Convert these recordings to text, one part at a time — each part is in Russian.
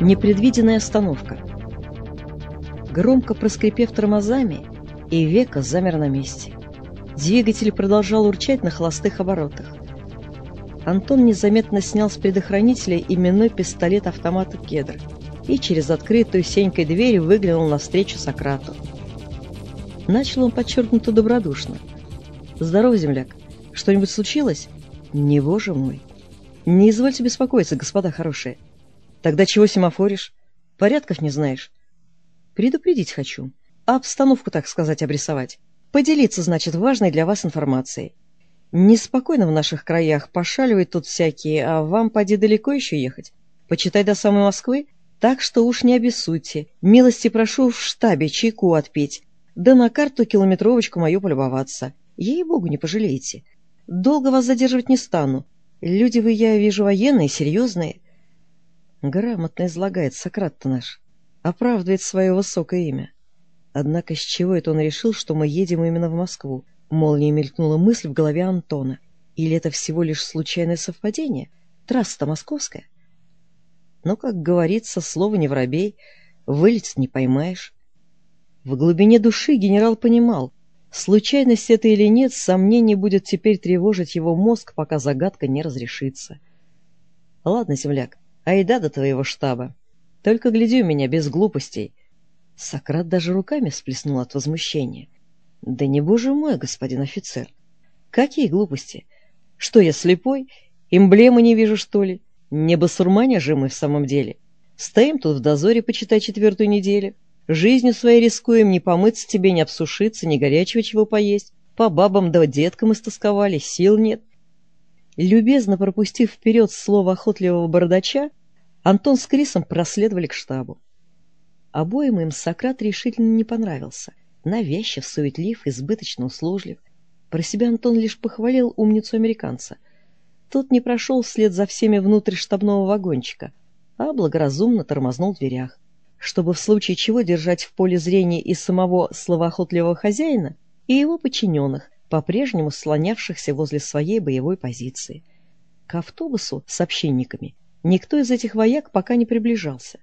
Непредвиденная остановка. Громко проскрипев тормозами, и века замер на месте. Двигатель продолжал урчать на холостых оборотах. Антон незаметно снял с предохранителя именной пистолет автомата «Кедр» и через открытую сенькой дверь выглянул навстречу Сократу. Начал он подчеркнуто добродушно. «Здорово, земляк. Что-нибудь случилось?» «Не, боже мой!» «Не извольте беспокоиться, господа хорошие. Тогда чего семафоришь? Порядков не знаешь?» «Предупредить хочу. Обстановку, так сказать, обрисовать. Поделиться, значит, важной для вас информацией. Неспокойно в наших краях, пошаливают тут всякие, а вам поди далеко еще ехать. Почитай до самой Москвы, так что уж не обессудьте. Милости прошу в штабе чайку отпить, да на карту километровочку мою полюбоваться. Ей-богу, не пожалеете. Долго вас задерживать не стану. Люди вы, я вижу, военные, серьезные. Грамотно излагает Сократ-то наш. Оправдывает свое высокое имя. Однако с чего это он решил, что мы едем именно в Москву? Молнией мелькнула мысль в голове Антона. Или это всего лишь случайное совпадение? Трасса-то московская. Но, как говорится, слово не воробей, вылетит не поймаешь. В глубине души генерал понимал, случайность это или нет, сомнений будет теперь тревожить его мозг, пока загадка не разрешится. Ладно, земляк, айда до твоего штаба. Только гляди у меня без глупостей. Сократ даже руками сплеснул от возмущения. «Да не боже мой, господин офицер! Какие глупости! Что, я слепой? Эмблемы не вижу, что ли? Не басурмане же мы в самом деле. Стоим тут в дозоре, почитай, четвертую неделю. Жизнью своей рискуем, не помыться тебе, не обсушиться, не горячего чего поесть. По бабам да деткам истосковали, сил нет. Любезно пропустив вперед слово охотливого бородача, Антон с Крисом проследовали к штабу. Обоим им Сократ решительно не понравился. Навязчив, суетлив, избыточно услужлив. Про себя Антон лишь похвалил умницу американца. Тот не прошел вслед за всеми внутрь штабного вагончика, а благоразумно тормознул в дверях, чтобы в случае чего держать в поле зрения и самого словоохотливого хозяина, и его подчиненных, по-прежнему слонявшихся возле своей боевой позиции. К автобусу с общинниками никто из этих вояк пока не приближался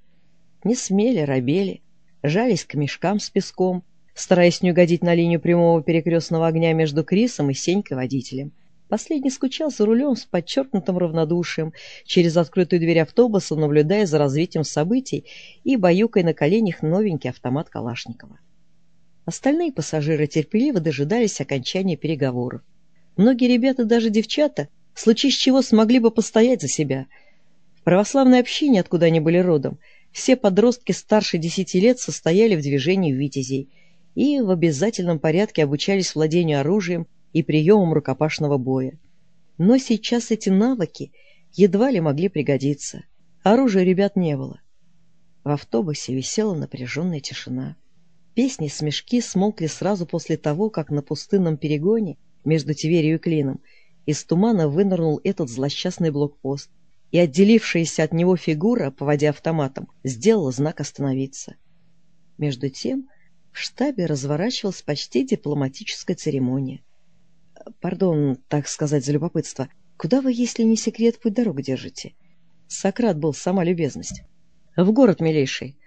не смели, робели, жались к мешкам с песком, стараясь не угодить на линию прямого перекрестного огня между Крисом и Сенькой-водителем. Последний скучал за рулем с подчеркнутым равнодушием, через открытую дверь автобуса, наблюдая за развитием событий и баюкой на коленях новенький автомат Калашникова. Остальные пассажиры терпеливо дожидались окончания переговоров. Многие ребята, даже девчата, в случае с чего смогли бы постоять за себя. В православной общине, откуда они были родом, все подростки старше десяти лет состояли в движении витязей и в обязательном порядке обучались владению оружием и приемам рукопашного боя. Но сейчас эти навыки едва ли могли пригодиться. Оружия ребят не было. В автобусе висела напряженная тишина. Песни смешки смолкли сразу после того, как на пустынном перегоне между Тиверией и Клином из тумана вынырнул этот злосчастный блокпост, и отделившаяся от него фигура, поводя автоматом, сделала знак «Остановиться». Между тем в штабе разворачивалась почти дипломатическая церемония. «Пардон, так сказать, за любопытство. Куда вы, если не секрет, путь дорогу держите?» Сократ был сама любезность. «В город, милейший.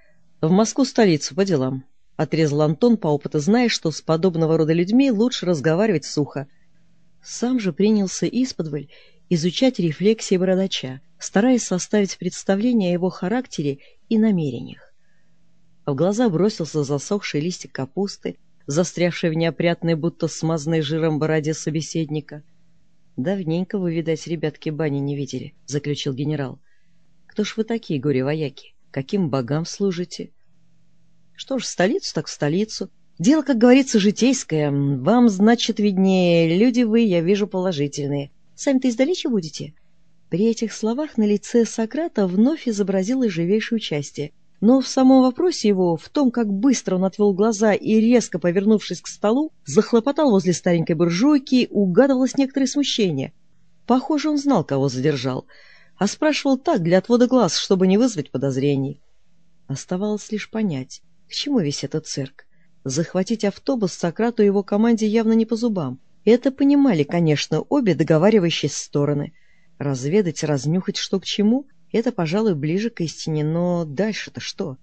В Москву столицу, по делам». Отрезал Антон, по опыту зная, что с подобного рода людьми лучше разговаривать сухо. Сам же принялся исподволь изучать рефлексии бородача, стараясь составить представление о его характере и намерениях. В глаза бросился засохший листик капусты, застрявший в неопрятной, будто смазанной жиром бороде собеседника. «Давненько вы, видать, ребятки, бани не видели», — заключил генерал. «Кто ж вы такие, горе-вояки? Каким богам служите?» «Что ж, столицу так столицу. Дело, как говорится, житейское. Вам, значит, виднее. Люди вы, я вижу, положительные. Сами-то издалече будете?» При этих словах на лице Сократа вновь изобразилось живейшее участие. Но в самом вопросе его, в том, как быстро он отвел глаза и, резко повернувшись к столу, захлопотал возле старенькой буржуйки, угадывалось некоторое смущение. Похоже, он знал, кого задержал, а спрашивал так, для отвода глаз, чтобы не вызвать подозрений. Оставалось лишь понять, к чему весь этот цирк. Захватить автобус Сократу и его команде явно не по зубам. Это понимали, конечно, обе договаривающиеся стороны — Разведать, разнюхать, что к чему — это, пожалуй, ближе к истине, но дальше-то что?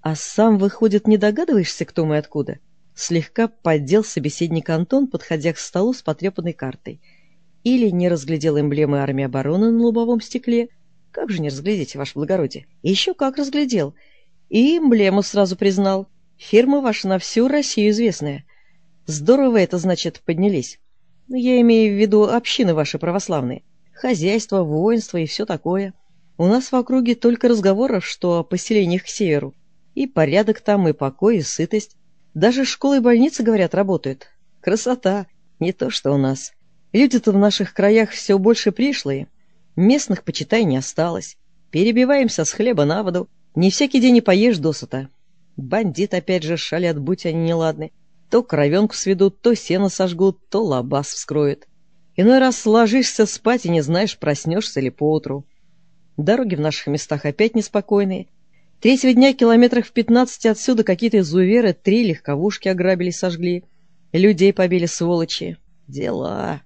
А сам, выходит, не догадываешься, кто мы откуда? Слегка поддел собеседник Антон, подходя к столу с потрепанной картой. Или не разглядел эмблемы армии обороны на лобовом стекле. Как же не разглядеть, ваше благородие? Еще как разглядел. И эмблему сразу признал. Фирма ваша на всю Россию известная. Здорово это, значит, поднялись. Я имею в виду общины ваши православные. Хозяйство, воинство и все такое. У нас в округе только разговоров, что о поселениях к северу. И порядок там, и покой, и сытость. Даже школы и больницы, говорят, работают. Красота! Не то, что у нас. Люди-то в наших краях все больше пришлые. Местных, почитай, не осталось. Перебиваемся с хлеба на воду. Не всякий день и поешь досыта. Бандит опять же шалят, будь они неладны. То кровенку сведут, то сено сожгут, то лабаз вскроют. Иной раз ложишься спать и не знаешь, проснешься ли поутру. Дороги в наших местах опять неспокойные. Третьего дня километрах в пятнадцати отсюда какие-то изуверы три легковушки ограбили сожгли. Людей побили сволочи. Дела.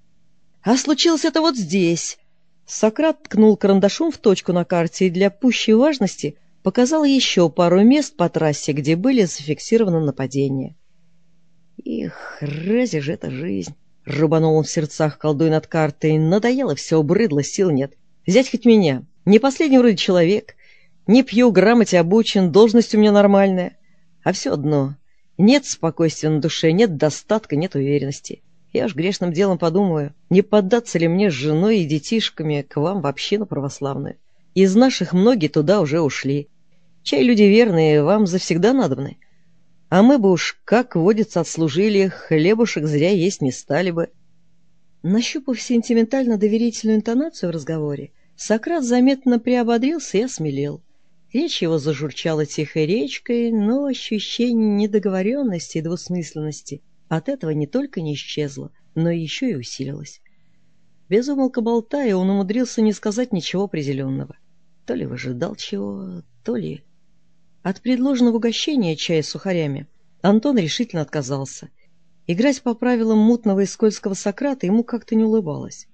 А случилось это вот здесь. Сократ ткнул карандашом в точку на карте и для пущей важности показал еще пару мест по трассе, где были зафиксированы нападения. Их, разве же это жизнь? Рубанул он в сердцах, колдуй над картой. Надоело все, брыдло, сил нет. Взять хоть меня. Не последний вроде человек. Не пью, грамоте обучен, должность у меня нормальная. А все одно. Нет спокойствия на душе, нет достатка, нет уверенности. Я уж грешным делом подумаю, не поддаться ли мне с женой и детишками к вам в общину православную. Из наших многие туда уже ушли. Чай люди верные, вам завсегда надобны. А мы бы уж, как водится, отслужили, хлебушек зря есть не стали бы. Нащупав сентиментально-доверительную интонацию в разговоре, Сократ заметно приободрился и осмелел. Речь его зажурчала тихой речкой, но ощущение недоговоренности и двусмысленности от этого не только не исчезло, но еще и усилилось. Без умолка болтая, он умудрился не сказать ничего определенного. То ли выжидал чего, то ли... От предложенного угощения чая с сухарями Антон решительно отказался. Играть по правилам мутного и скользкого Сократа ему как-то не улыбалось.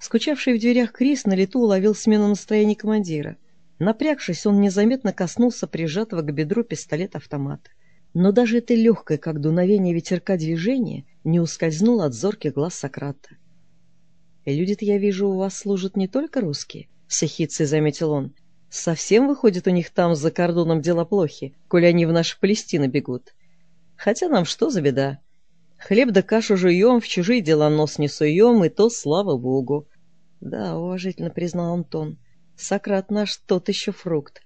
Скучавший в дверях Крис на лету уловил смену настроения командира — Напрягшись, он незаметно коснулся прижатого к бедру пистолет-автомата. Но даже это легкое, как дуновение ветерка движение, не ускользнуло от зорких глаз Сократа. «Люди-то, я вижу, у вас служат не только русские», — с заметил он. «Совсем, выходит, у них там за кордоном дела плохи, коли они в нашу Палестину бегут. Хотя нам что за беда? Хлеб да кашу жуем, в чужие дела нос не суем, и то слава богу». «Да», — уважительно признал Антон, — Сократ наш тот еще фрукт.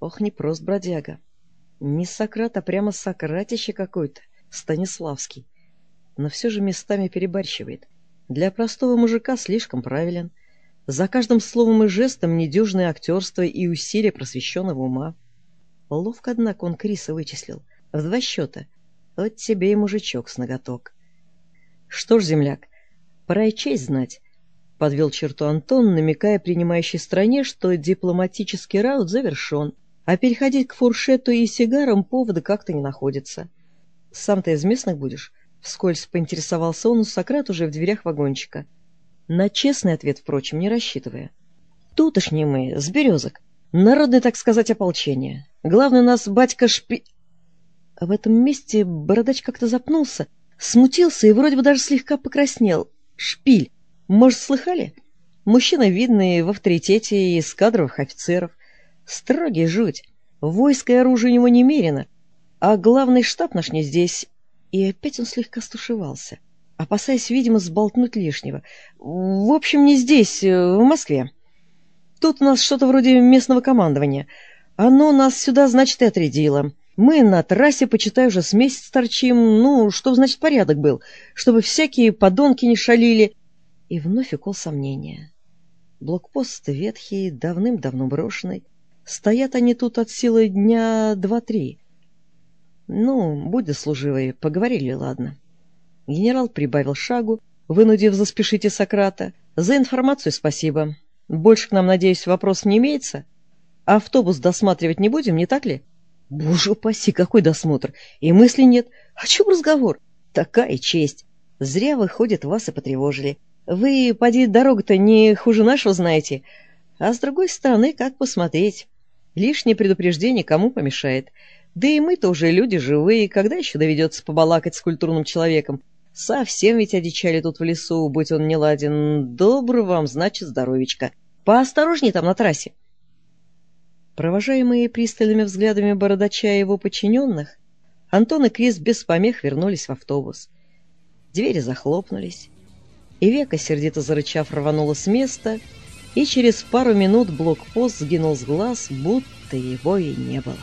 Ох, не прост бродяга. Не Сократ, а прямо Сократище какой-то, Станиславский. Но все же местами перебарщивает. Для простого мужика слишком правилен. За каждым словом и жестом недюжное актерство и усилие просвещенного ума. Ловко, однако, он Криса вычислил. В два счета. Вот тебе и мужичок с ноготок. Что ж, земляк, пора и честь знать подвел черту Антон, намекая принимающей стране, что дипломатический раунд завершен, а переходить к фуршету и сигарам повода как-то не находится. «Сам ты из местных будешь?» — вскользь поинтересовался он у Сократ уже в дверях вагончика. На честный ответ, впрочем, не рассчитывая. «Тутошние мы, с березок. Народное, так сказать, ополчение. Главный у нас батька Шпи...» В этом месте бородач как-то запнулся, смутился и вроде бы даже слегка покраснел. «Шпиль!» Может, слыхали? Мужчина видный в авторитете из кадровых офицеров. Строгий жуть. Войско и оружие у него немерено. А главный штаб наш не здесь. И опять он слегка стушевался, опасаясь, видимо, сболтнуть лишнего. В общем, не здесь, э, в Москве. Тут у нас что-то вроде местного командования. Оно нас сюда, значит, и отрядило. Мы на трассе, почитай, уже с месяц торчим. Ну, чтобы, значит, порядок был. Чтобы всякие подонки не шалили. И вновь укол сомнения. Блокпост ветхий, давным-давно брошенный. Стоят они тут от силы дня два-три. Ну, будь да служивые, поговорили, ладно. Генерал прибавил шагу, вынудив заспешите Сократа. За информацию спасибо. Больше к нам, надеюсь, вопрос не имеется? Автобус досматривать не будем, не так ли? Боже упаси, какой досмотр! И мысли нет. О чем разговор? Такая честь! Зря, выходит, вас и потревожили. Вы, поди, дорогу-то не хуже нашего знаете. А с другой стороны, как посмотреть? Лишнее предупреждение кому помешает? Да и мы-то уже люди живые, когда еще доведется побалакать с культурным человеком? Совсем ведь одичали тут в лесу, будь он не ладен. Добрый вам, значит, здоровечка. Поосторожней там на трассе. Провожаемые пристальными взглядами бородача и его подчиненных, Антон и Крис без помех вернулись в автобус. Двери захлопнулись, и Века, сердито зарычав, рванула с места, и через пару минут блокпост сгинул с глаз, будто его и не было.